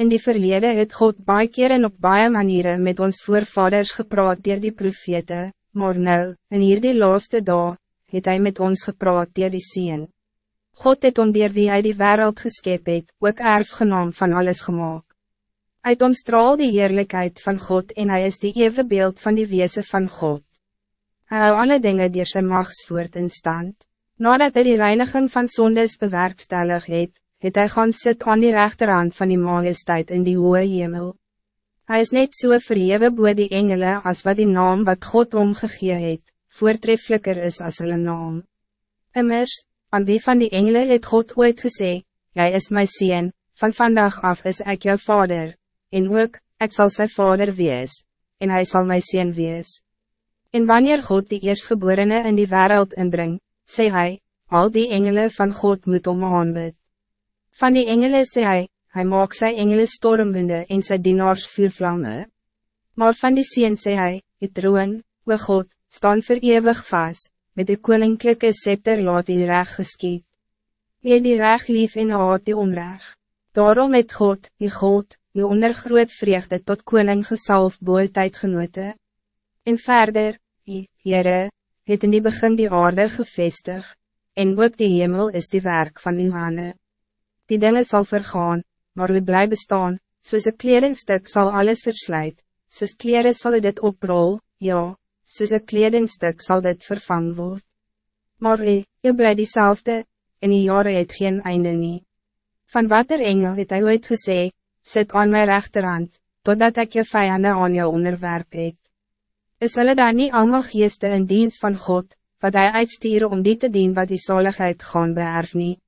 In die verlede het God baie keer en op baie manieren met ons voorvaders gepraat dier die profete, maar nou, in hierdie laaste dag, het hij met ons gepraat dier die Seen. God het om dier wie hij die wereld geskep het, ook erfgenaam van alles gemaakt. Uit ons straal die heerlijkheid van God en hij is die eeuwige beeld van die wezen van God. Hij hou alle dingen die zijn machtsvoort in stand. Nadat hij die reiniging van zondes bewerkstellig het, het hy gaan sit aan die rechterhand van die majesteit in die hoge hemel. Hij is net so verhewe boe die engele als wat die naam wat God omgegee het, voortreffelijker is als hulle naam. Immers, aan wie van die engele het God ooit gesê, Jij is mijn sien, van vandaag af is ik jouw vader, en ook, ik zal zijn vader wees, en hij zal mijn sien wees. En wanneer God die eerstgeborene in die wereld inbrengt, sê hij, al die engelen van God moet om aanbid. Van die engelen sê hy, hy maak sy engele stormwinde en sy dienaars vuurvlamme. Maar van die sien sê hy, die troon, o God, staan voor eeuwig vast, met de koninklijke scepter laat die reg geskiet. Jy die reg lief en haat die onreg. Daarom het God, die God, die ondergroot vreugde tot koning gesalf boeltijd genote. En verder, die Heere, het in die begin die aarde gevestig, en ook die hemel is die werk van uw handen die dingen zal vergaan, maar u blij bestaan, soos een kledingstuk zal alles verslijt, soos kleren zal dit oprol, ja, soos een kledingstuk zal dit vervang worden. Maar u, u blij diezelfde, en die jaren het geen einde nie. Van wat er engel het hy ooit gesê, sit aan mijn rechterhand, totdat ik je vijanden aan jou onderwerp het. Is hulle daar niet allemaal geeste in dienst van God, wat hij uitsturen om die te dien wat die zaligheid gaan beërf nie?